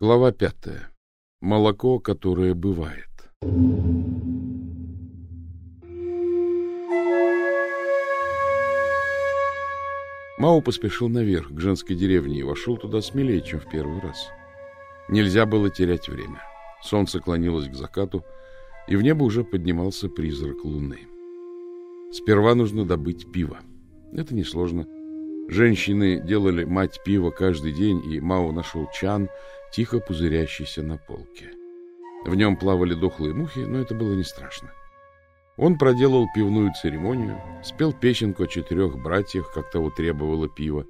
Глава пятая. Молоко, которое бывает. Мау поспешил наверх, к женской деревне, и вошел туда смелее, чем в первый раз. Нельзя было терять время. Солнце клонилось к закату, и в небо уже поднимался призрак луны. Сперва нужно добыть пиво. Это несложно. Женщины делали мать пива каждый день, и Мао нашел чан, тихо пузырящийся на полке. В нем плавали дохлые мухи, но это было не страшно. Он проделал пивную церемонию, спел песенку о четырех братьях, как того требовало пиво,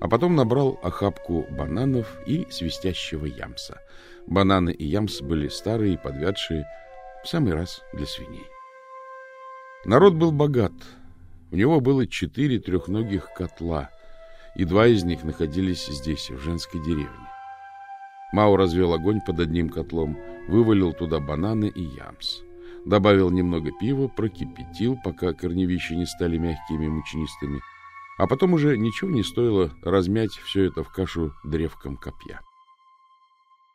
а потом набрал охапку бананов и свистящего ямса. Бананы и ямс были старые и подвядшие, в самый раз для свиней. Народ был богат, у него было четыре трехногих котла, и два из них находились здесь, в женской деревне. Мао развел огонь под одним котлом, вывалил туда бананы и ямс. Добавил немного пива, прокипятил, пока корневища не стали мягкими и мучнистыми, а потом уже ничего не стоило размять все это в кашу древком копья.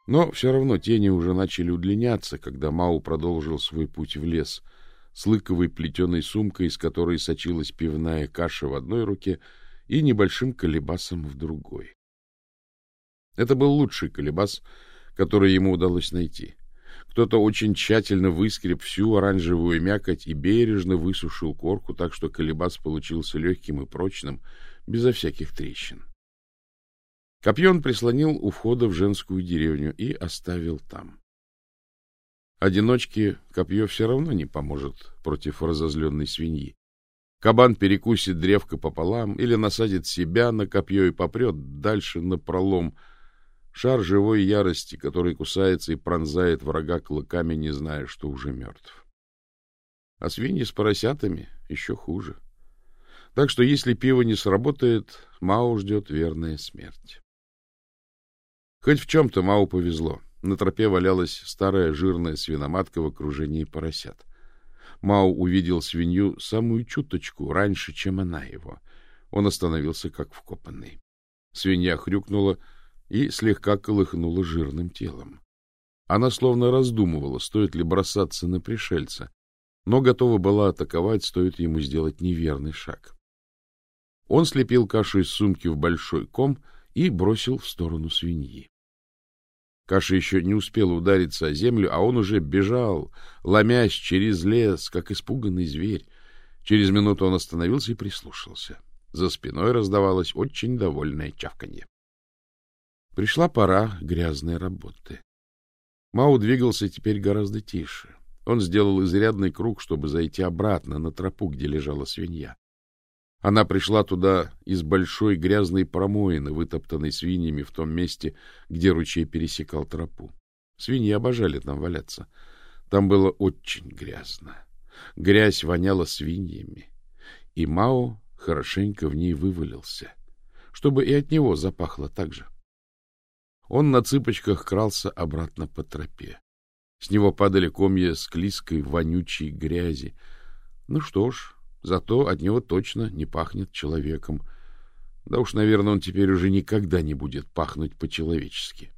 Но все равно тени уже начали удлиняться, когда Мау продолжил свой путь в лес — с лыковой плетеной сумкой, из которой сочилась пивная каша в одной руке и небольшим колебасом в другой. Это был лучший колебас, который ему удалось найти. Кто-то очень тщательно выскреб всю оранжевую мякоть и бережно высушил корку, так что колебас получился легким и прочным, безо всяких трещин. Копье он прислонил у входа в женскую деревню и оставил там. Одиночке копье все равно не поможет против разозленной свиньи. Кабан перекусит древко пополам или насадит себя на копье и попрет дальше на пролом. Шар живой ярости, который кусается и пронзает врага клыками, не зная, что уже мертв. А свиньи с поросятами еще хуже. Так что если пиво не сработает, Мау ждет верная смерть. Хоть в чем-то Мау повезло. На тропе валялась старая жирная свиноматка в окружении поросят. Мау увидел свинью самую чуточку раньше, чем она его. Он остановился как вкопанный. Свинья хрюкнула и слегка колыхнула жирным телом. Она словно раздумывала, стоит ли бросаться на пришельца, но готова была атаковать, стоит ему сделать неверный шаг. Он слепил кашу из сумки в большой ком и бросил в сторону свиньи. Каша еще не успела удариться о землю, а он уже бежал, ломясь через лес, как испуганный зверь. Через минуту он остановился и прислушался. За спиной раздавалось очень довольное чавканье. Пришла пора грязной работы. Мау двигался теперь гораздо тише. Он сделал изрядный круг, чтобы зайти обратно на тропу, где лежала свинья. Она пришла туда из большой грязной промоины, вытоптанной свиньями в том месте, где ручей пересекал тропу. Свиньи обожали там валяться. Там было очень грязно. Грязь воняла свиньями. И Мао хорошенько в ней вывалился, чтобы и от него запахло так же. Он на цыпочках крался обратно по тропе. С него падали комья склизкой, вонючей грязи. Ну что ж, Зато от него точно не пахнет человеком. Да уж, наверное, он теперь уже никогда не будет пахнуть по-человечески.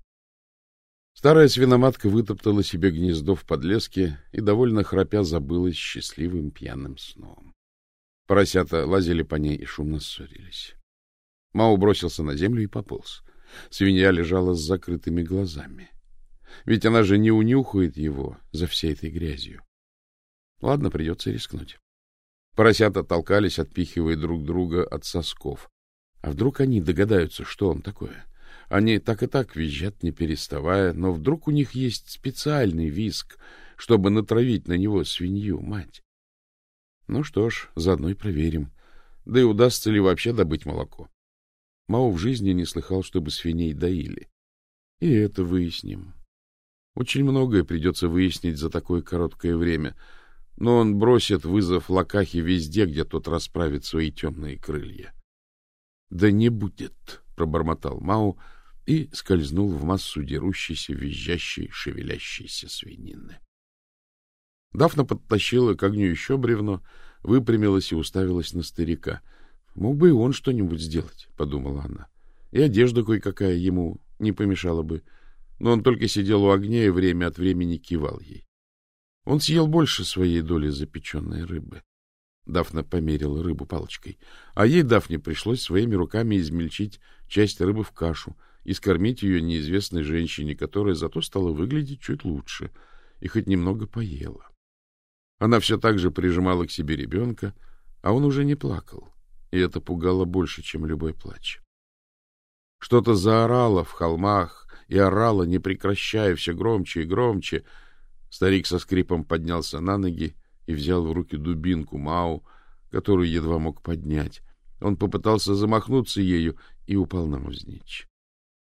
Старая свиноматка вытоптала себе гнездо в подлеске и, довольно храпя, забылась счастливым пьяным сном. Поросята лазили по ней и шумно ссорились. Мау бросился на землю и пополз. Свинья лежала с закрытыми глазами. Ведь она же не унюхает его за всей этой грязью. Ладно, придется рискнуть. Поросята толкались, отпихивая друг друга от сосков. А вдруг они догадаются, что он такое? Они так и так визжат, не переставая, но вдруг у них есть специальный виск, чтобы натравить на него свинью, мать. Ну что ж, заодно и проверим. Да и удастся ли вообще добыть молоко. Мау в жизни не слыхал, чтобы свиней доили. И это выясним. Очень многое придется выяснить за такое короткое время — но он бросит вызов Лакахе везде, где тот расправит свои темные крылья. — Да не будет, — пробормотал Мау и скользнул в массу дерущейся, визжащей, шевелящейся свинины. Дафна подтащила к огню еще бревно, выпрямилась и уставилась на старика. — Мог бы и он что-нибудь сделать, — подумала она. — И одежда кое-какая ему не помешала бы. но он только сидел у огня и время от времени кивал ей. Он съел больше своей доли запеченной рыбы. Дафна померила рыбу палочкой, а ей, Дафне, пришлось своими руками измельчить часть рыбы в кашу и скормить ее неизвестной женщине, которая зато стала выглядеть чуть лучше и хоть немного поела. Она все так же прижимала к себе ребенка, а он уже не плакал, и это пугало больше, чем любой плач. Что-то заорало в холмах и орало, не прекращая, все громче и громче. Старик со скрипом поднялся на ноги и взял в руки дубинку Мау, которую едва мог поднять. Он попытался замахнуться ею и упал навзничь.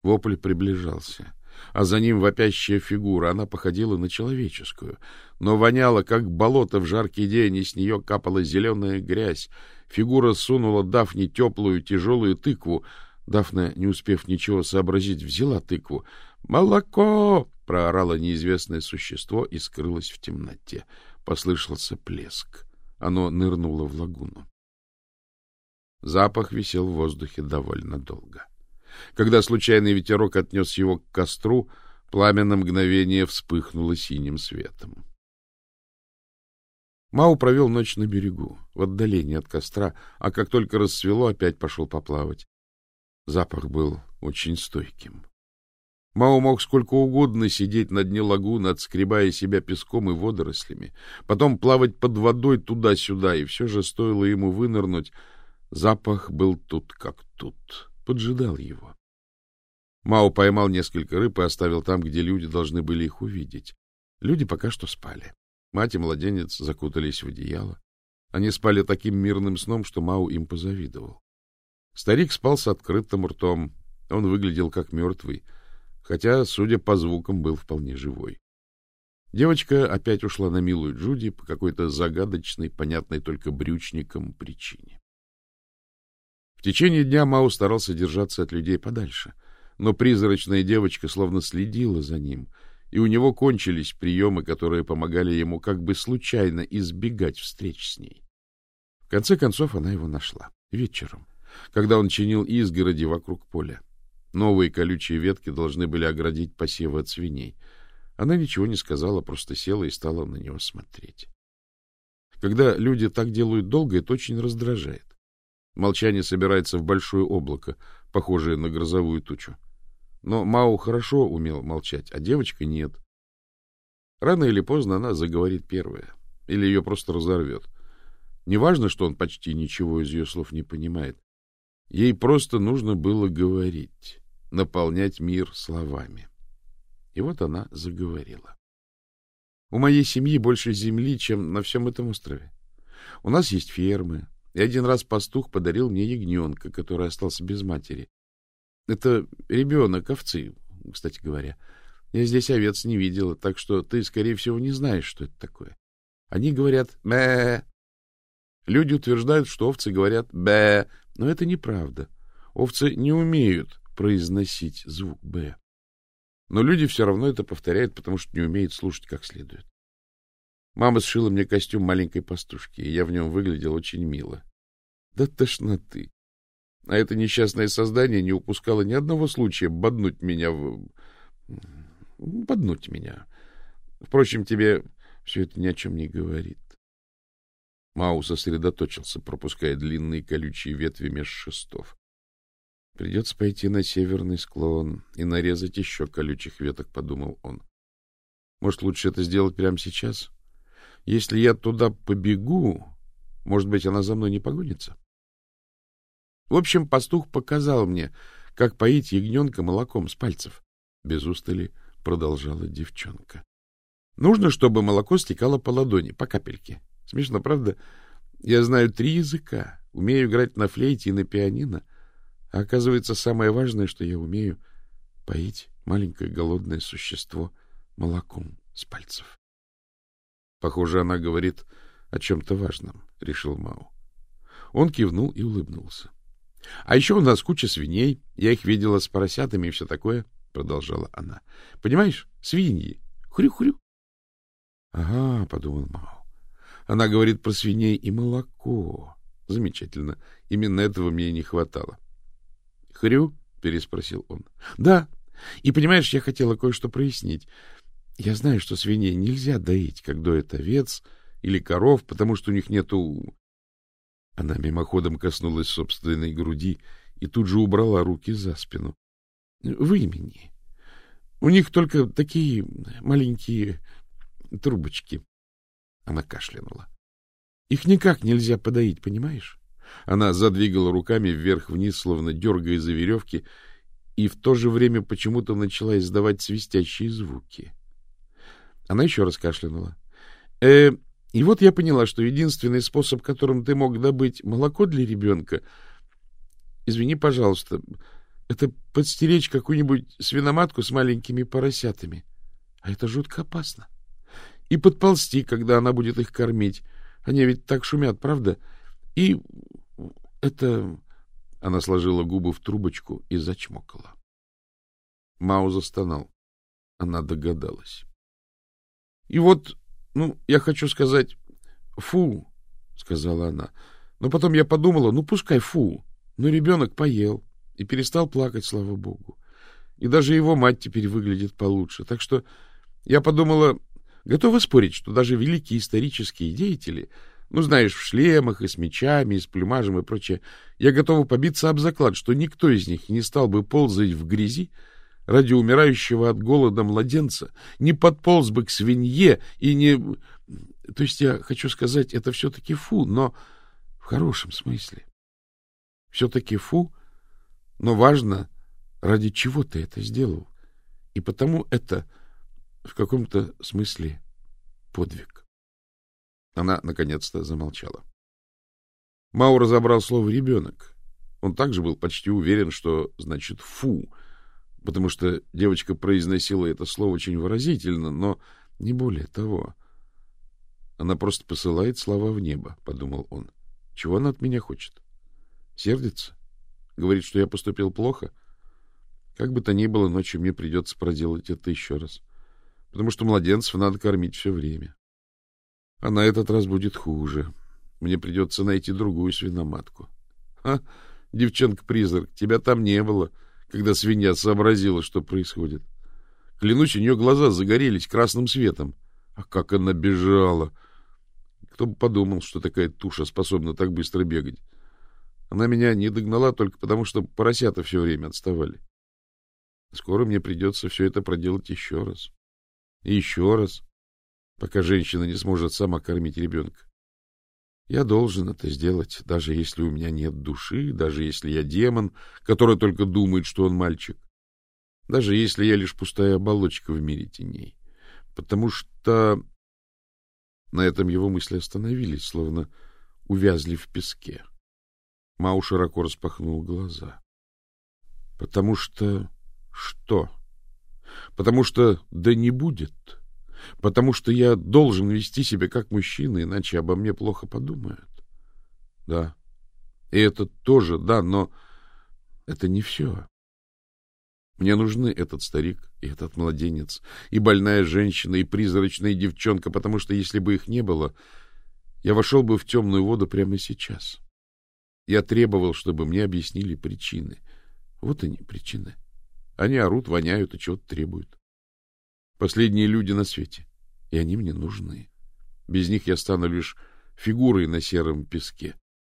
Вопль приближался, а за ним вопящая фигура. Она походила на человеческую, но воняла, как болото в жаркий день, и с нее капала зеленая грязь. Фигура сунула Дафне теплую тяжелую тыкву. Дафна, не успев ничего сообразить, взяла тыкву. «Молоко!» — проорало неизвестное существо и скрылось в темноте. Послышался плеск. Оно нырнуло в лагуну. Запах висел в воздухе довольно долго. Когда случайный ветерок отнес его к костру, пламя на мгновение вспыхнуло синим светом. Мау провел ночь на берегу, в отдалении от костра, а как только рассвело, опять пошел поплавать. Запах был очень стойким. Мао мог сколько угодно сидеть на дне лагуны, отскребая себя песком и водорослями, потом плавать под водой туда-сюда, и все же стоило ему вынырнуть. Запах был тут как тут, поджидал его. Мао поймал несколько рыб и оставил там, где люди должны были их увидеть. Люди пока что спали. Мать и младенец закутались в одеяло. Они спали таким мирным сном, что Мау им позавидовал. Старик спал с открытым ртом. Он выглядел как мертвый — хотя, судя по звукам, был вполне живой. Девочка опять ушла на милую Джуди по какой-то загадочной, понятной только брючникам причине. В течение дня Мау старался держаться от людей подальше, но призрачная девочка словно следила за ним, и у него кончились приемы, которые помогали ему как бы случайно избегать встреч с ней. В конце концов она его нашла. Вечером, когда он чинил изгороди вокруг поля. Новые колючие ветки должны были оградить посевы от свиней. Она ничего не сказала, просто села и стала на него смотреть. Когда люди так делают долго, это очень раздражает. Молчание собирается в большое облако, похожее на грозовую тучу. Но Мау хорошо умел молчать, а девочка нет. Рано или поздно она заговорит первая, или ее просто разорвет. Неважно, что он почти ничего из ее слов не понимает. Ей просто нужно было говорить, наполнять мир словами. И вот она заговорила. У моей семьи больше земли, чем на всем этом острове. У нас есть фермы, и один раз пастух подарил мне ягненка, который остался без матери. Это ребенок, овцы, кстати говоря. Я здесь овец не видела, так что ты, скорее всего, не знаешь, что это такое. Они говорят «мэ». Люди утверждают, что овцы говорят «бэ», но это неправда. Овцы не умеют произносить звук «б». Но люди все равно это повторяют, потому что не умеют слушать как следует. Мама сшила мне костюм маленькой пастушки, и я в нем выглядел очень мило. Да тошноты! А это несчастное создание не упускало ни одного случая боднуть меня в... боднуть меня. Впрочем, тебе все это ни о чем не говорит. Мау сосредоточился, пропуская длинные колючие ветви меж шестов. Придется пойти на северный склон и нарезать еще колючих веток, — подумал он. Может, лучше это сделать прямо сейчас? Если я туда побегу, может быть, она за мной не погонится? В общем, пастух показал мне, как поить ягненка молоком с пальцев. Без устали продолжала девчонка. Нужно, чтобы молоко стекало по ладони, по капельке. Смешно, правда? Я знаю три языка, умею играть на флейте и на пианино, а оказывается, самое важное, что я умею — поить маленькое голодное существо молоком с пальцев. Похоже, она говорит о чем-то важном, — решил Мау. Он кивнул и улыбнулся. — А еще у нас куча свиней. Я их видела с поросятами и все такое, — продолжала она. — Понимаешь, свиньи. Хрю-хрю. — Ага, — подумал Мау. Она говорит про свиней и молоко. Замечательно. Именно этого мне и не хватало. — Хрю? — переспросил он. — Да. И, понимаешь, я хотела кое-что прояснить. Я знаю, что свиней нельзя доить, как доят овец или коров, потому что у них нету... Она мимоходом коснулась собственной груди и тут же убрала руки за спину. Вымени. У них только такие маленькие трубочки. Она кашлянула. Их никак нельзя подоить, понимаешь? Она задвигала руками вверх-вниз, словно дергая за веревки, и в то же время почему-то начала издавать свистящие звуки. Она еще раз кашлянула. Э, и вот я поняла, что единственный способ, которым ты мог добыть молоко для ребенка, извини, пожалуйста, это подстеречь какую-нибудь свиноматку с маленькими поросятами. А это жутко опасно. И подползти, когда она будет их кормить. Они ведь так шумят, правда? И это... Она сложила губы в трубочку и зачмокала. Мау застонал. Она догадалась. И вот, ну, я хочу сказать, фу, сказала она. Но потом я подумала, ну, пускай фу. Но ребенок поел и перестал плакать, слава богу. И даже его мать теперь выглядит получше. Так что я подумала, готова спорить, что даже великие исторические деятели, ну, знаешь, в шлемах и с мечами, и с плюмажем и прочее, я готова побиться об заклад, что никто из них не стал бы ползать в грязи ради умирающего от голода младенца, не подполз бы к свинье и не... То есть я хочу сказать, это все-таки фу, но в хорошем смысле. Все-таки фу, но важно, ради чего ты это сделал. И потому это в каком-то смысле подвиг. Она наконец-то замолчала. Мау разобрал слово «ребенок». Он также был почти уверен, что значит «фу», потому что девочка произносила это слово очень выразительно, но не более того. Она просто посылает слова в небо, — подумал он. Чего она от меня хочет? Сердится? Говорит, что я поступил плохо? Как бы то ни было, ночью мне придется проделать это еще раз. Потому что младенцев надо кормить все время. А на этот раз будет хуже. Мне придется найти другую свиноматку. А, девчонка-призрак, тебя там не было, когда свинья сообразила, что происходит. Клянусь, у нее глаза загорелись красным светом. А как она бежала! Кто бы подумал, что такая туша способна так быстро бегать. Она меня не догнала только потому, что поросята все время отставали. Скоро мне придется все это проделать еще раз. И еще раз, пока женщина не сможет сама кормить ребенка. Я должен это сделать, даже если у меня нет души, даже если я демон, который только думает, что он мальчик, даже если я лишь пустая оболочка в мире теней. Потому что... На этом его мысли остановились, словно увязли в песке. Мау широко распахнул глаза. — Потому что... что? Потому что да не будет. Потому что я должен вести себя как мужчина, иначе обо мне плохо подумают. Да. И это тоже, да, но это не все. Мне нужны этот старик и этот младенец, и больная женщина, и призрачная девчонка, потому что если бы их не было, я вошел бы в темную воду прямо сейчас. — я требовал, чтобы мне объяснили причины. Вот они, причины. Они орут, воняют и чего-то требуют. Последние люди на свете. И они мне нужны. Без них я стану лишь фигурой на сером песке.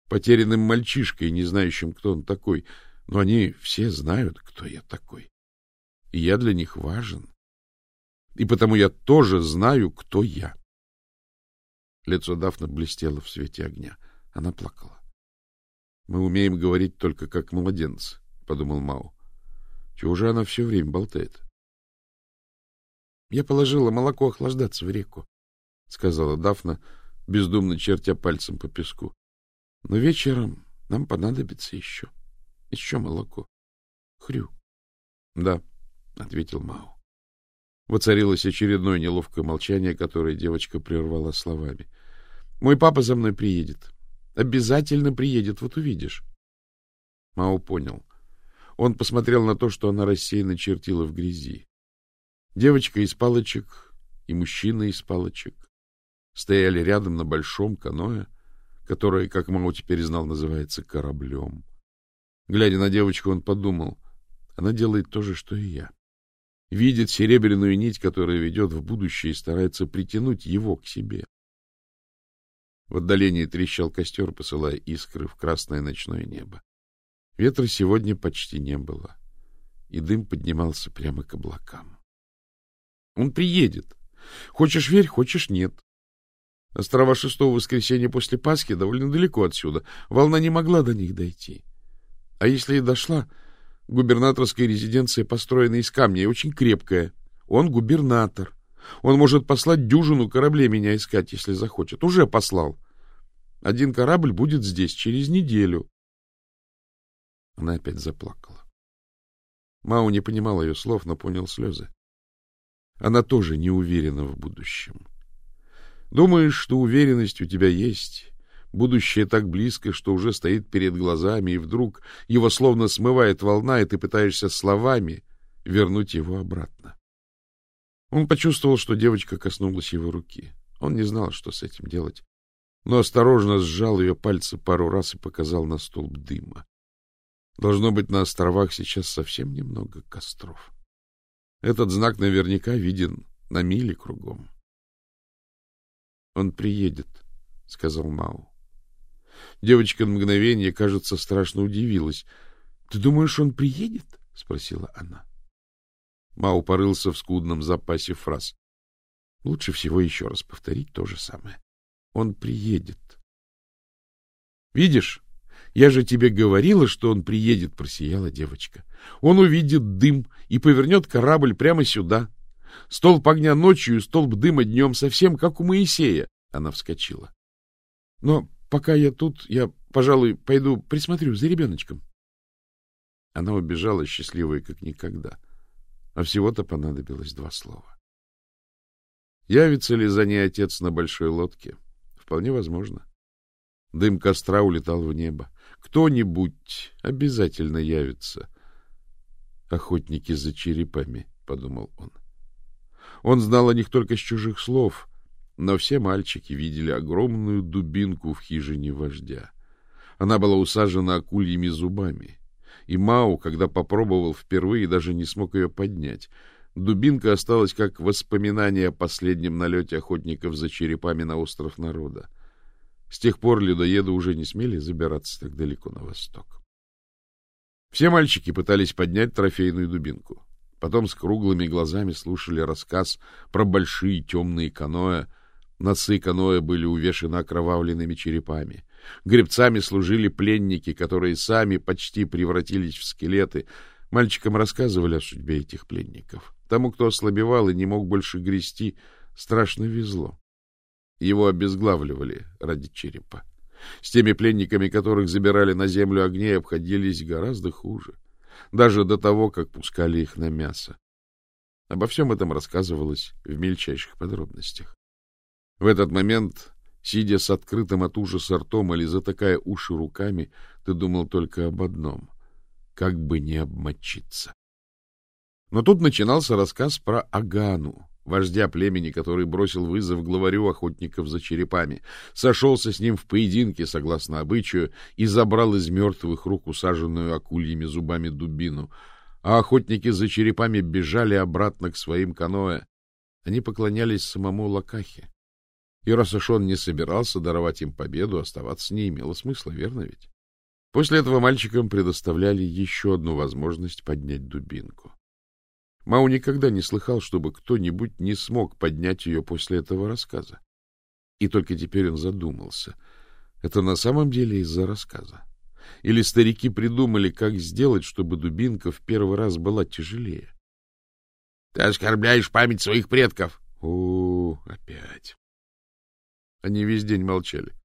Потерянным мальчишкой, не знающим, кто он такой. Но они все знают, кто я такой. И я для них важен. И потому я тоже знаю, кто я. Лицо Дафна блестело в свете огня. Она плакала. Мы умеем говорить только как младенцы, — подумал Мау. Чего же она все время болтает? — Я положила молоко охлаждаться в реку, — сказала Дафна, бездумно чертя пальцем по песку. — Но вечером нам понадобится еще. Еще молоко. Хрю. — Да, — ответил Мау. Воцарилось очередное неловкое молчание, которое девочка прервала словами. — Мой папа за мной приедет. Обязательно приедет, вот увидишь. Мао понял. Он посмотрел на то, что она рассеянно чертила в грязи. Девочка из палочек и мужчина из палочек стояли рядом на большом каное, которое, как Мао теперь знал, называется кораблем. Глядя на девочку, он подумал, она делает то же, что и я. видит серебряную нить, которая ведет в будущее и старается притянуть его к себе. В отдалении трещал костер, посылая искры в красное ночное небо. Ветра сегодня почти не было, и дым поднимался прямо к облакам. Он приедет. Хочешь верь, хочешь нет. Острова шестого воскресенья после Пасхи довольно далеко отсюда. Волна не могла до них дойти. А если и дошла, губернаторская резиденция построена из камня и очень крепкая. Он губернатор. Он может послать дюжину кораблей меня искать, если захочет. Уже послал. Один корабль будет здесь через неделю. Она опять заплакала. Мау не понимал ее слов, но понял слезы. Она тоже не уверена в будущем. Думаешь, что уверенность у тебя есть, будущее так близко, что уже стоит перед глазами, и вдруг его словно смывает волна, и ты пытаешься словами вернуть его обратно. Он почувствовал, что девочка коснулась его руки. Он не знал, что с этим делать, но осторожно сжал ее пальцы пару раз и показал на столб дыма. Должно быть, на островах сейчас совсем немного костров. Этот знак наверняка виден на миле кругом. Он приедет, — сказал Мау. Девочка на мгновение, кажется, страшно удивилась. — Ты думаешь, он приедет? — спросила она. Мау порылся в скудном запасе фраз. Лучше всего еще раз повторить то же самое. Он приедет. — Видишь, я же тебе говорила, что он приедет, — просияла девочка. Он увидит дым и повернет корабль прямо сюда. Столб огня ночью столб дыма днем, совсем как у Моисея. Она вскочила. Но пока я тут, я, пожалуй, пойду присмотрю за ребеночком. Она убежала, счастливая как никогда. А всего-то понадобилось два слова. Явится ли за ней отец на большой лодке? Вполне возможно. Дым костра улетал в небо. Кто-нибудь обязательно явится. Охотники за черепами, — подумал он. Он знал о них только с чужих слов, но все мальчики видели огромную дубинку в хижине вождя. Она была усажена акульями зубами, и Мау, когда попробовал впервые, даже не смог ее поднять. Дубинка осталась как воспоминание о последнем налете охотников за черепами на остров народа. С тех пор людоеды уже не смели забираться так далеко на восток. Все мальчики пытались поднять трофейную дубинку. Потом с круглыми глазами слушали рассказ про большие темные каноэ. Носы каноэ были увешаны окровавленными черепами. Гребцами служили пленники, которые сами почти превратились в скелеты. Мальчикам рассказывали о судьбе этих пленников. Тому, кто ослабевал и не мог больше грести, страшно везло. Его обезглавливали ради черепа. С теми пленниками, которых забирали на землю огней, обходились гораздо хуже даже до того, как пускали их на мясо. Обо всем этом рассказывалось в мельчайших подробностях. В этот момент, сидя с открытым от ужаса ртом или затыкая уши руками, ты думал только об одном — как бы не обмочиться. Но тут начинался рассказ про Агану, вождя племени, который бросил вызов главарю охотников за черепами, сошелся с ним в поединке, согласно обычаю, и забрал из мертвых рук усаженную акульями зубами дубину, а охотники за черепами бежали обратно к своим каноэ. Они поклонялись самому Лакахе. И раз уж он не собирался даровать им победу, оставаться не имело смысла, верно ведь? После этого мальчикам предоставляли еще одну возможность поднять дубинку. Мау никогда не слыхал, чтобы кто-нибудь не смог поднять ее после этого рассказа. И только теперь он задумался. Это на самом деле из-за рассказа? Или старики придумали, как сделать, чтобы дубинка в первый раз была тяжелее? — Ты оскорбляешь память своих предков. — О, опять. Они весь день молчали.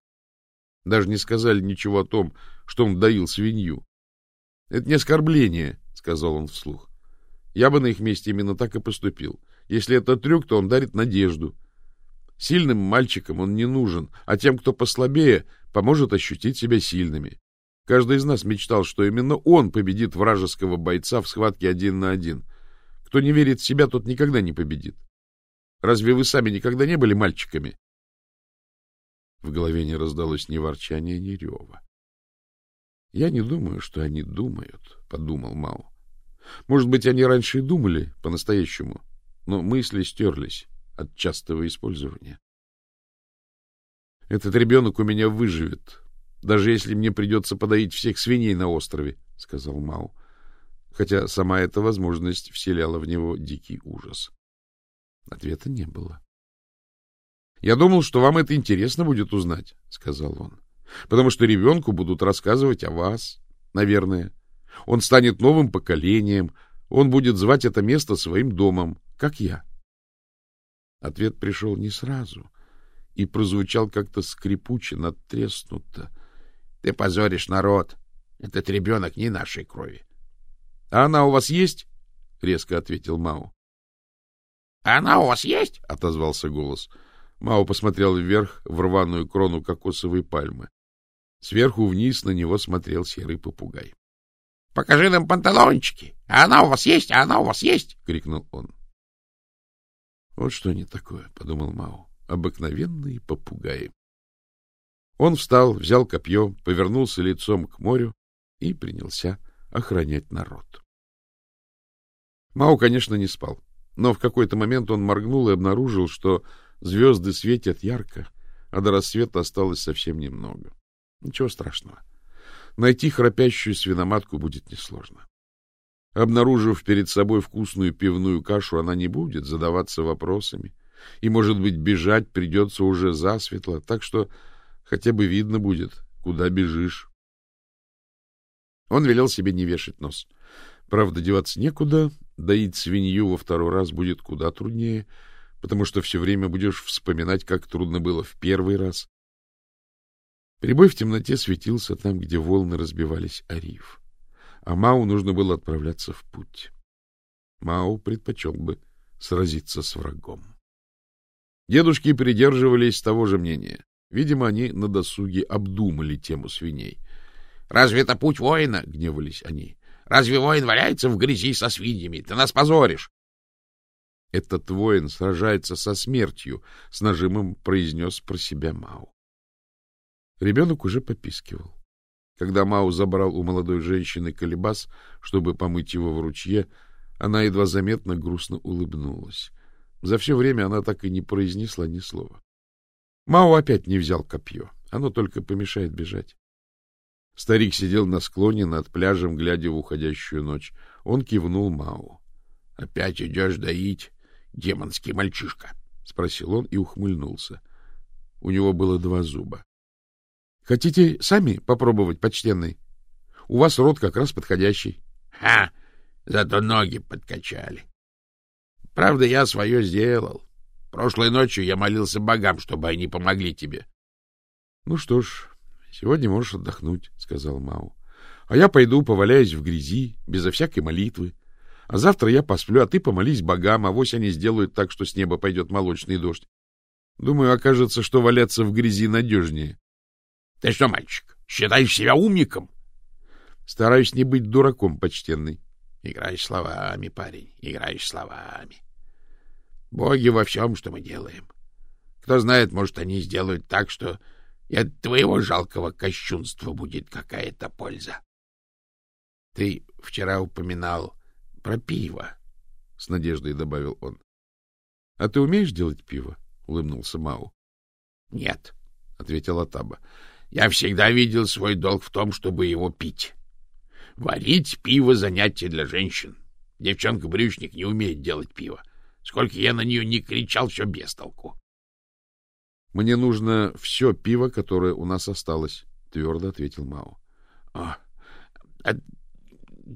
Даже не сказали ничего о том, что он доил свинью. — Это не оскорбление, — сказал он вслух. Я бы на их месте именно так и поступил. Если это трюк, то он дарит надежду. Сильным мальчикам он не нужен, а тем, кто послабее, поможет ощутить себя сильными. Каждый из нас мечтал, что именно он победит вражеского бойца в схватке один на один. Кто не верит в себя, тот никогда не победит. Разве вы сами никогда не были мальчиками? В голове не раздалось ни ворчания, ни рева. — Я не думаю, что они думают, — подумал Мау. Может быть, они раньше и думали по-настоящему, но мысли стерлись от частого использования. Этот ребенок у меня выживет, даже если мне придется подоить всех свиней на острове, — сказал Мау, хотя сама эта возможность вселяла в него дикий ужас. Ответа не было. — Я думал, что вам это интересно будет узнать, — сказал он, — потому что ребенку будут рассказывать о вас, наверное. Он станет новым поколением, он будет звать это место своим домом, как я. Ответ пришел не сразу и прозвучал как-то скрипуче, надтреснуто. — Ты позоришь народ. Этот ребенок не нашей крови. — А она у вас есть? — резко ответил Мау. — Она у вас есть? — отозвался голос. Мау посмотрел вверх в рваную крону кокосовой пальмы. Сверху вниз на него смотрел серый попугай. — Покажи нам панталончики! А она у вас есть? А она у вас есть? — крикнул он. — Вот что они такое, — подумал Мау. — Обыкновенные попугаи. Он встал, взял копье, повернулся лицом к морю и принялся охранять народ. Мау, конечно, не спал, но в какой-то момент он моргнул и обнаружил, что звезды светят ярко, а до рассвета осталось совсем немного. Ничего страшного. Найти храпящую свиноматку будет несложно. Обнаружив перед собой вкусную пивную кашу, она не будет задаваться вопросами, и, может быть, бежать придется уже засветло, так что хотя бы видно будет, куда бежишь. Он велел себе не вешать нос. Правда, деваться некуда, доить свинью во второй раз будет куда труднее, потому что все время будешь вспоминать, как трудно было в первый раз, Прибой в темноте светился там, где волны разбивались о риф. А Мау нужно было отправляться в путь. Мау предпочел бы сразиться с врагом. Дедушки придерживались того же мнения. Видимо, они на досуге обдумали тему свиней. — Разве это путь воина? — гневались они. — Разве воин валяется в грязи со свиньями? Ты нас позоришь! Этот воин сражается со смертью, — с нажимом произнес про себя Мау. Ребенок уже попискивал. Когда Мау забрал у молодой женщины колебас, чтобы помыть его в ручье, она едва заметно грустно улыбнулась. За все время она так и не произнесла ни слова. Мау опять не взял копье. Оно только помешает бежать. Старик сидел на склоне над пляжем, глядя в уходящую ночь. Он кивнул Мау. — Опять идешь доить, демонский мальчишка? — спросил он и ухмыльнулся. У него было два зуба. Хотите сами попробовать, почтенный? У вас рот как раз подходящий. — Ха! Зато ноги подкачали. Правда, я свое сделал. Прошлой ночью я молился богам, чтобы они помогли тебе. — Ну что ж, сегодня можешь отдохнуть, — сказал Мау. — А я пойду поваляюсь в грязи, безо всякой молитвы. А завтра я посплю, а ты помолись богам, а вось они сделают так, что с неба пойдет молочный дождь. Думаю, окажется, что валяться в грязи надежнее. Ты что, мальчик, считаешь себя умником? Стараюсь не быть дураком, почтенный. Играешь словами, парень, играешь словами. Боги во всем, что мы делаем. Кто знает, может, они сделают так, что и от твоего жалкого кощунства будет какая-то польза. Ты вчера упоминал про пиво, — с надеждой добавил он. — А ты умеешь делать пиво? — улыбнулся Мау. — Нет, — ответила Таба. Я всегда видел свой долг в том, чтобы его пить. Варить пиво — занятие для женщин. Девчонка-брючник не умеет делать пиво. Сколько я на нее не кричал, все без толку. — Мне нужно все пиво, которое у нас осталось, — твердо ответил Мао. А, — А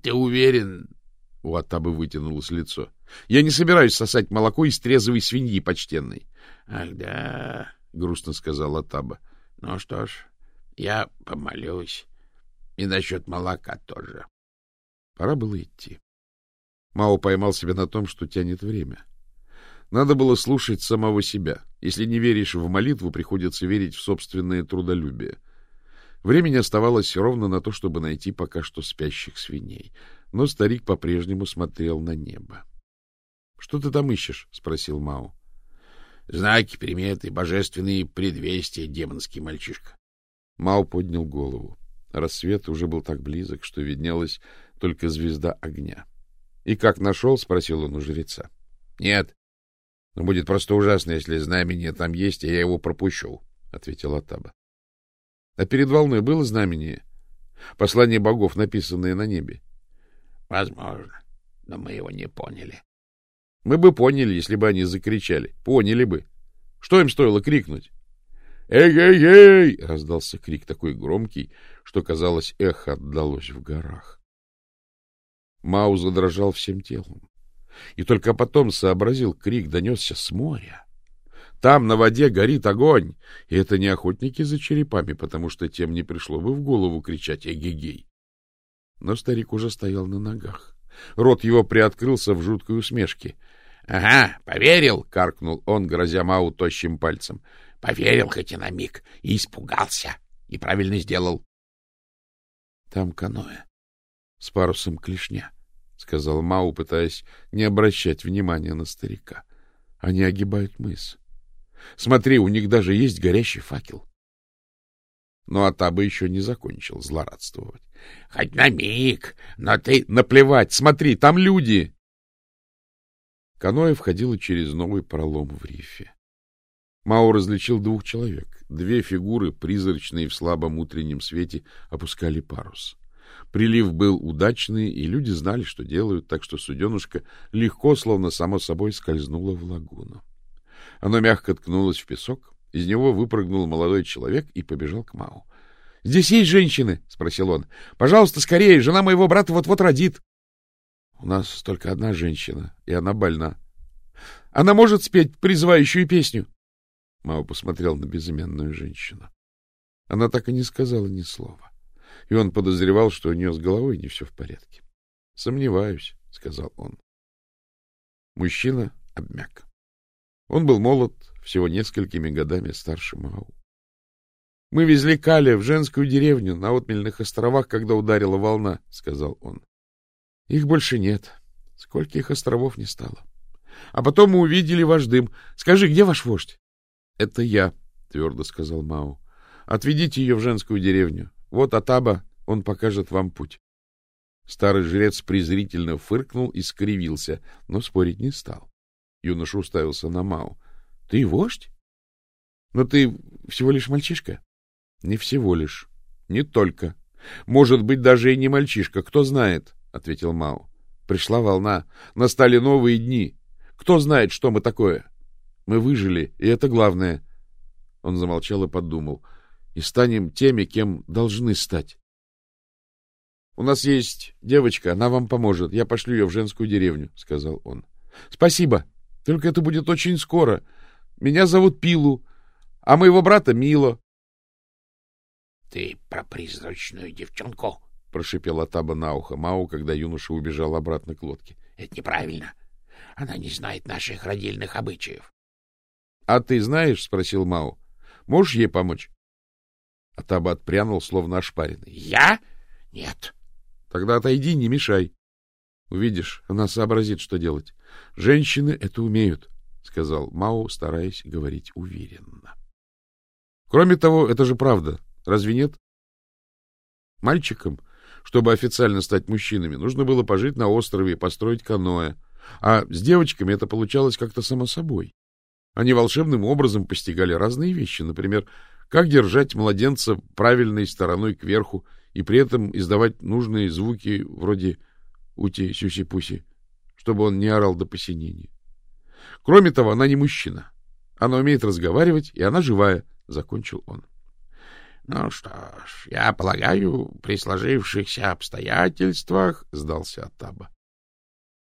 ты уверен? — у Атабы вытянулось лицо. — Я не собираюсь сосать молоко из трезвой свиньи почтенной. — Ах, да, — грустно сказал Атаба. — Ну что ж, я помолюсь. И насчет молока тоже. Пора было идти. Мао поймал себя на том, что тянет время. Надо было слушать самого себя. Если не веришь в молитву, приходится верить в собственное трудолюбие. Времени оставалось ровно на то, чтобы найти пока что спящих свиней. Но старик по-прежнему смотрел на небо. — Что ты там ищешь? — спросил Мао. — Знаки, приметы, божественные предвестия, демонский мальчишка. Мау поднял голову. Рассвет уже был так близок, что виднелась только звезда огня. И как нашел? — спросил он у жреца. — Нет. Будет просто ужасно, если знамение там есть, и я его пропущу, — ответил Атаба. — А перед волной было знамение? Послание богов, написанное на небе? — Возможно, но мы его не поняли. — Мы бы поняли, если бы они закричали. Поняли бы. Что им стоило крикнуть? «Эй-эй-эй!» — раздался крик такой громкий, что, казалось, эхо отдалось в горах. Мау задрожал всем телом. И только потом сообразил, крик донесся с моря. Там на воде горит огонь, и это не охотники за черепами, потому что тем не пришло бы в голову кричать «Эгегей!». Но старик уже стоял на ногах. Рот его приоткрылся в жуткой усмешке. — Ага, поверил! — каркнул он, грозя Мау тощим пальцем. — Поверил хоть и на миг, и испугался, и правильно сделал. — Там каноэ с парусом клешня, — сказал Мау, пытаясь не обращать внимания на старика. — Они огибают мыс. Смотри, у них даже есть горящий факел. Но Атаба еще не закончил злорадствовать. — Хоть на миг, но ты... — Наплевать, смотри, там люди! Каноэ входило через новый пролом в рифе. Мао различил двух человек. Две фигуры, призрачные в слабом утреннем свете, опускали парус. Прилив был удачный, и люди знали, что делают, так что суденушка легко, словно само собой, скользнула в лагуну. Оно мягко ткнулось в песок, из него выпрыгнул молодой человек и побежал к Мау. — Здесь есть женщины? — спросил он. — Пожалуйста, скорее, жена моего брата вот-вот родит. — У нас только одна женщина, и она больна. — Она может спеть призывающую песню? Мао посмотрел на безымянную женщину. Она так и не сказала ни слова, и он подозревал, что у нее с головой не все в порядке. — Сомневаюсь, — сказал он. Мужчина обмяк. Он был молод, всего несколькими годами старше Мау. — Мы везли Кали в женскую деревню на Отмельных островах, когда ударила волна, — сказал он. — Их больше нет. Скольких островов не стало. А потом мы увидели ваш дым. Скажи, где ваш вождь? — Это я, — твердо сказал Мау. — Отведите ее в женскую деревню. Вот Атаба, он покажет вам путь. Старый жрец презрительно фыркнул и скривился, но спорить не стал. Юноша уставился на Мау. — Ты вождь? — Но ты всего лишь мальчишка? — Не всего лишь. Не только. Может быть, даже и не мальчишка, кто знает, — ответил Мау. Пришла волна. Настали новые дни. Кто знает, что мы такое? Мы выжили, и это главное. Он замолчал и подумал. И станем теми, кем должны стать. У нас есть девочка, она вам поможет. Я пошлю ее в женскую деревню, — сказал он. — Спасибо. Только это будет очень скоро. Меня зовут Пилу, а моего брата Мило. — Ты про призрачную девчонку? — прошипела Таба на ухо Мау, когда юноша убежал обратно к лодке. — Это неправильно. Она не знает наших родильных обычаев. — А ты знаешь? — спросил Мау. — Можешь ей помочь? Атаба отпрянул, словно ошпаренный. — Я? Нет. — Тогда отойди, не мешай. Увидишь, она сообразит, что делать. Женщины это умеют, — сказал Мау, стараясь говорить уверенно. Кроме того, это же правда. Разве нет? Мальчикам, чтобы официально стать мужчинами, нужно было пожить на острове и построить каноэ. А с девочками это получалось как-то само собой. Они волшебным образом постигали разные вещи, например, как держать младенца правильной стороной кверху и при этом издавать нужные звуки вроде ути-сюси-пуси, чтобы он не орал до посинения. Кроме того, она не мужчина. Она умеет разговаривать, и она живая, — закончил он. — Ну что ж, я полагаю, при сложившихся обстоятельствах, — сдался Атаба.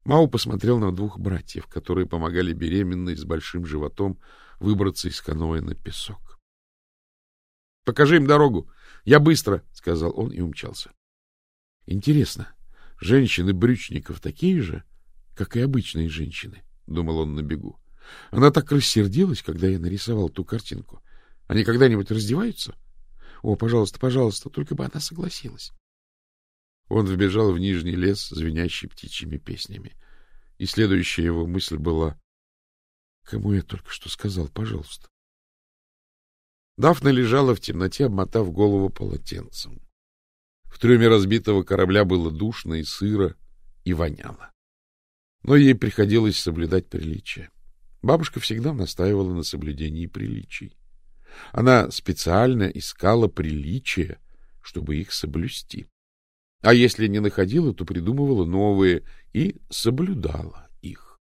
Мау посмотрел на двух братьев, которые помогали беременной с большим животом выбраться из каноэ на песок. — Покажи им дорогу. Я быстро, — сказал он и умчался. — Интересно, женщины брючников такие же, как и обычные женщины? — думал он на бегу. Она так рассердилась, когда я нарисовал ту картинку. Они когда-нибудь раздеваются? О, пожалуйста, пожалуйста, только бы она согласилась. Он вбежал в нижний лес, звенящий птичьими песнями. И следующая его мысль была «Кому я только что сказал, пожалуйста?» Дафна лежала в темноте, обмотав голову полотенцем. В трюме разбитого корабля было душно и сыро, и воняло. Но ей приходилось соблюдать приличие. Бабушка всегда настаивала на соблюдении приличий. Она специально искала приличия, чтобы их соблюсти. А если не находила, то придумывала новые и соблюдала их.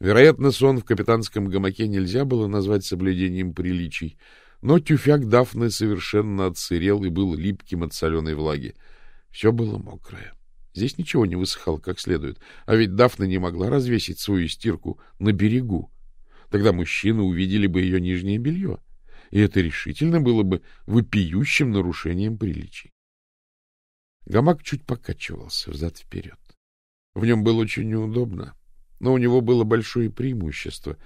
Вероятно, сон в капитанском гамаке нельзя было назвать соблюдением приличий, но тюфяк Дафны совершенно отсырел и был липким от соленой влаги. Все было мокрое. Здесь ничего не высыхало как следует, а ведь Дафна не могла развесить свою стирку на берегу. Тогда мужчины увидели бы ее нижнее белье, и это решительно было бы вопиющим нарушением приличий. Гамак чуть покачивался взад-вперед. В нем было очень неудобно, но у него было большое преимущество.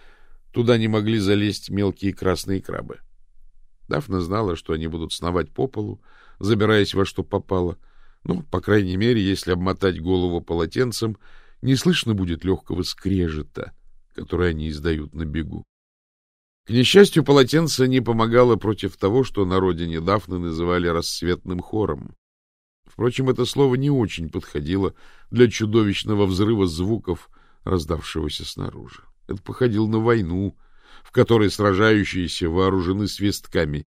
Туда не могли залезть мелкие красные крабы. Дафна знала, что они будут сновать по полу, забираясь во что попало. Ну, по крайней мере, если обмотать голову полотенцем, не слышно будет легкого скрежета, который они издают на бегу. К несчастью, полотенце не помогало против того, что на родине Дафны называли рассветным хором. Впрочем, это слово не очень подходило для чудовищного взрыва звуков, раздавшегося снаружи. Это походило на войну, в которой сражающиеся вооружены свистками.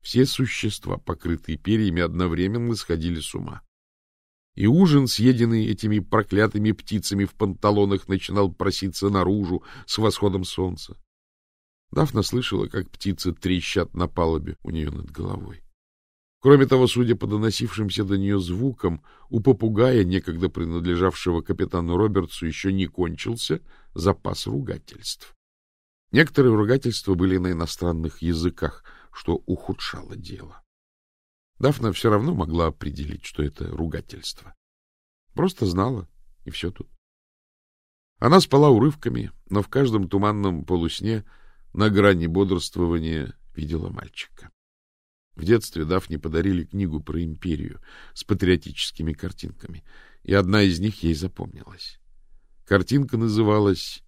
Все существа, покрытые перьями, одновременно сходили с ума. И ужин, съеденный этими проклятыми птицами в панталонах, начинал проситься наружу с восходом солнца. Дафна слышала, как птицы трещат на палубе у нее над головой. Кроме того, судя по доносившимся до нее звукам, у попугая, некогда принадлежавшего капитану Робертсу, еще не кончился запас ругательств. Некоторые ругательства были на иностранных языках, что ухудшало дело. Дафна все равно могла определить, что это ругательство. Просто знала, и все тут. Она спала урывками, но в каждом туманном полусне на грани бодрствования видела мальчика. В детстве Дафне подарили книгу про империю с патриотическими картинками, и одна из них ей запомнилась. Картинка называлась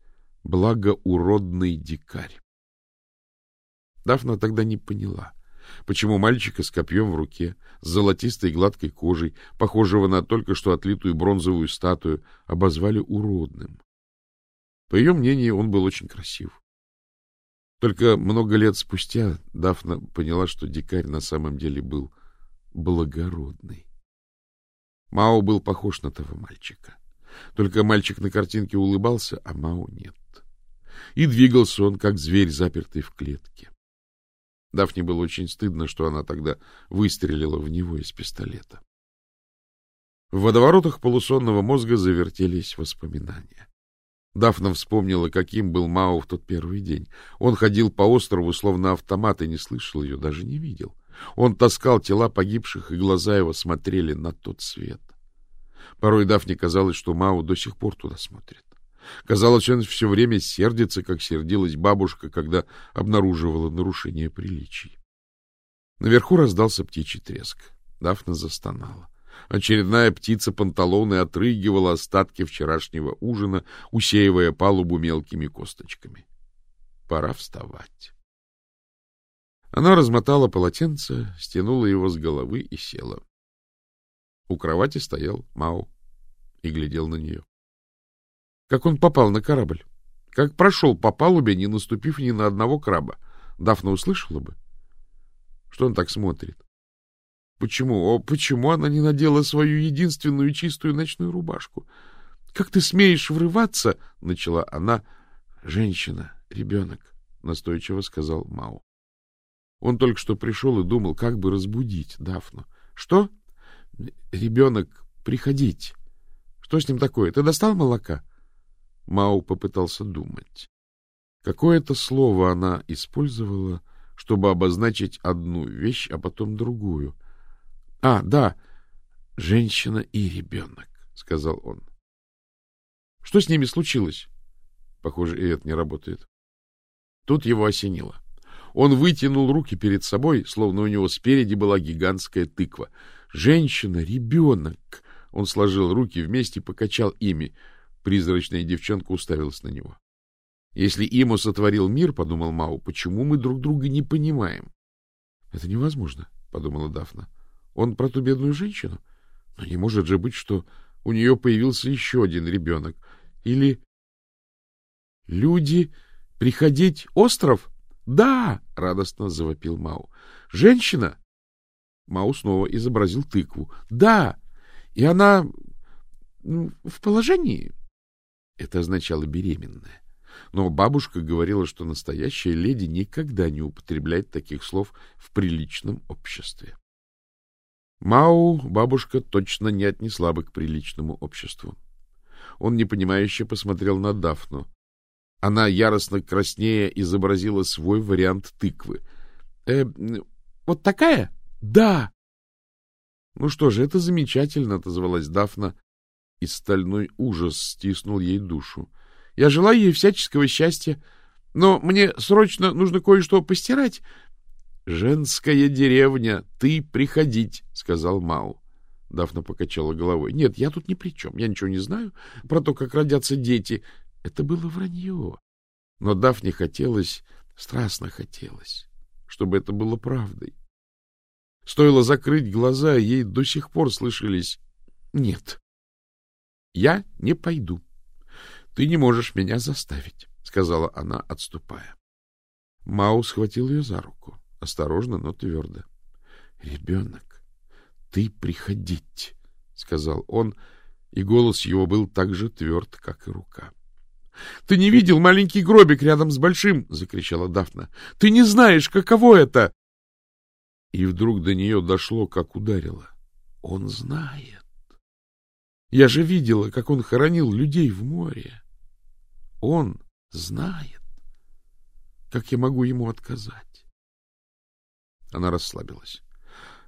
«Благоуродный дикарь». Дафна тогда не поняла, почему мальчика с копьем в руке, с золотистой гладкой кожей, похожего на только что отлитую бронзовую статую, обозвали уродным. По ее мнению, он был очень красив. Только много лет спустя Дафна поняла, что дикарь на самом деле был благородный. Мао был похож на того мальчика. Только мальчик на картинке улыбался, а Мао нет. И двигался он, как зверь, запертый в клетке. Дафне было очень стыдно, что она тогда выстрелила в него из пистолета. В водоворотах полусонного мозга завертелись воспоминания. Дафна вспомнила, каким был Мао в тот первый день. Он ходил по острову, словно автомат, и не слышал ее, даже не видел. Он таскал тела погибших, и глаза его смотрели на тот свет. Порой Дафне казалось, что Мао до сих пор туда смотрит. Казалось, он все время сердится, как сердилась бабушка, когда обнаруживала нарушение приличий. Наверху раздался птичий треск. Дафна застонала. Очередная птица панталоны отрыгивала остатки вчерашнего ужина, усеивая палубу мелкими косточками. Пора вставать. Она размотала полотенце, стянула его с головы и села. У кровати стоял Мао и глядел на нее. Как он попал на корабль? Как прошел по палубе, не наступив ни на одного краба? Дафна услышала бы. Что он так смотрит? Почему? О, почему она не надела свою единственную чистую ночную рубашку? Как ты смеешь врываться? начала она. Женщина, ребенок, настойчиво сказал Мау. Он только что пришел и думал, как бы разбудить Дафну. Что? Ребенок, приходить. Что с ним такое? Ты достал молока? Мау попытался думать. Какое-то слово она использовала, чтобы обозначить одну вещь, а потом другую. — А, да, женщина и ребенок, — сказал он. — Что с ними случилось? Похоже, и это не работает. Тут его осенило. Он вытянул руки перед собой, словно у него спереди была гигантская тыква. Женщина, ребенок. Он сложил руки вместе и покачал ими. Призрачная девчонка уставилась на него. Если Имо сотворил мир, — подумал Мау, — почему мы друг друга не понимаем? — Это невозможно, — подумала Дафна. Он про ту бедную женщину? Но не может же быть, что у нее появился еще один ребенок. Или люди приходить остров? Да, радостно завопил Мау. Женщина? Мау снова изобразил тыкву. Да, и она в положении. Это означало беременная. Но бабушка говорила, что настоящая леди никогда не употребляет таких слов в приличном обществе. Мау бабушка точно не отнесла бы к приличному обществу. Он непонимающе посмотрел на Дафну. Она яростно краснея изобразила свой вариант тыквы. «Э, — Вот такая? — Да. — Ну что же, это замечательно, — отозвалась Дафна, и стальной ужас стиснул ей душу. — Я желаю ей всяческого счастья, но мне срочно нужно кое-что постирать. — Женская деревня, ты приходить, — сказал Мау. Дафна покачала головой. — Нет, я тут ни при чем. Я ничего не знаю про то, как родятся дети. Это было вранье. Но Дафне хотелось, страстно хотелось, чтобы это было правдой. Стоило закрыть глаза, ей до сих пор слышались «Нет, я не пойду. Ты не можешь меня заставить», — сказала она, отступая. Мау схватил ее за руку. Осторожно, но твердо. — Ребенок, ты приходить, — сказал он, и голос его был так же тверд, как и рука. — Ты не видел маленький гробик рядом с большим? — закричала Дафна. — Ты не знаешь, каково это! И вдруг до нее дошло, как ударило. Он знает. Я же видела, как он хоронил людей в море. Он знает. Как я могу ему отказать? Она расслабилась.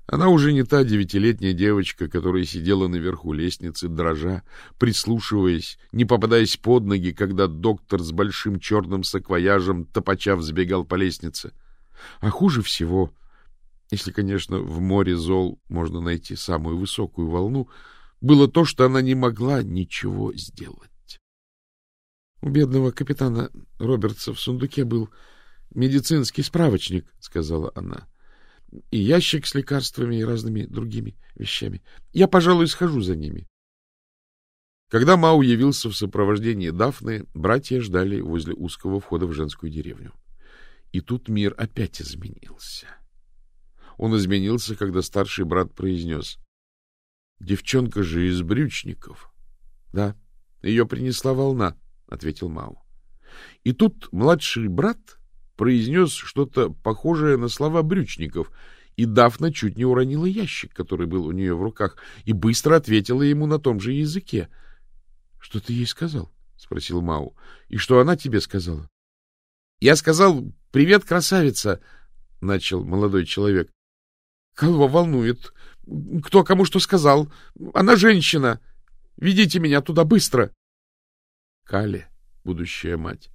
Она уже не та девятилетняя девочка, которая сидела наверху лестницы, дрожа, прислушиваясь, не попадаясь под ноги, когда доктор с большим черным саквояжем топача взбегал по лестнице. А хуже всего, если, конечно, в море зол можно найти самую высокую волну, было то, что она не могла ничего сделать. У бедного капитана Робертса в сундуке был медицинский справочник, — сказала она. — и ящик с лекарствами и разными другими вещами. Я, пожалуй, схожу за ними. Когда Мау явился в сопровождении Дафны, братья ждали возле узкого входа в женскую деревню. И тут мир опять изменился. Он изменился, когда старший брат произнес. — Девчонка же из брючников. — Да, ее принесла волна, — ответил Мау. И тут младший брат произнес что-то похожее на слова брючников, и Дафна чуть не уронила ящик, который был у нее в руках, и быстро ответила ему на том же языке. — Что ты ей сказал? — спросил Мау. — И что она тебе сказала? — Я сказал «Привет, красавица!» — начал молодой человек. — Кого волнует? Кто кому что сказал? Она женщина. Ведите меня туда быстро. Кали, будущая мать,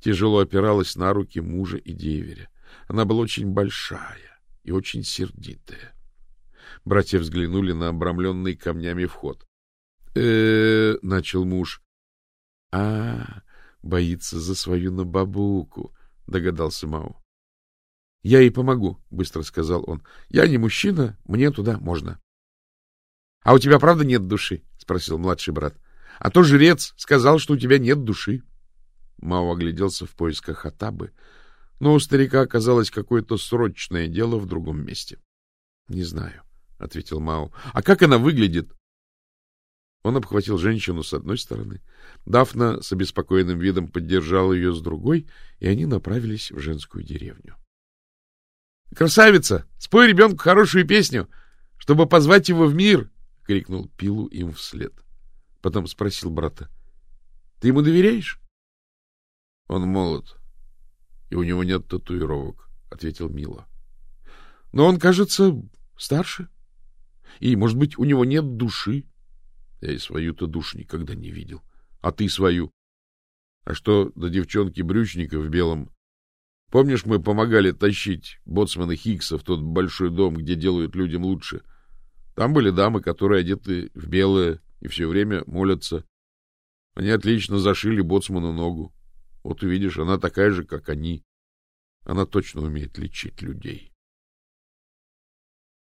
тяжело опиралась на руки мужа и деверя. Она была очень большая и очень сердитая. Братья взглянули на обрамленный камнями вход. э начал муж. — А, боится за свою набабуку, — догадался Мау. — Я ей помогу, — быстро сказал он. — Я не мужчина, мне туда можно. — А у тебя правда нет души? — спросил младший брат. — А то жрец сказал, что у тебя нет души. Мао огляделся в поисках Хатабы, но у старика оказалось какое-то срочное дело в другом месте. — Не знаю, — ответил Мао. — А как она выглядит? Он обхватил женщину с одной стороны. Дафна с обеспокоенным видом поддержала ее с другой, и они направились в женскую деревню. — Красавица! Спой ребенку хорошую песню, чтобы позвать его в мир! — крикнул Пилу им вслед. Потом спросил брата. — Ты ему доверяешь? — Он молод, и у него нет татуировок, — ответил Мила. — Но он, кажется, старше. И, может быть, у него нет души. Я и свою-то душу никогда не видел. А ты свою? А что до девчонки-брючника в белом? Помнишь, мы помогали тащить боцмана Хиггса в тот большой дом, где делают людям лучше? Там были дамы, которые одеты в белое и все время молятся. Они отлично зашили боцману ногу. Вот увидишь, она такая же, как они. Она точно умеет лечить людей.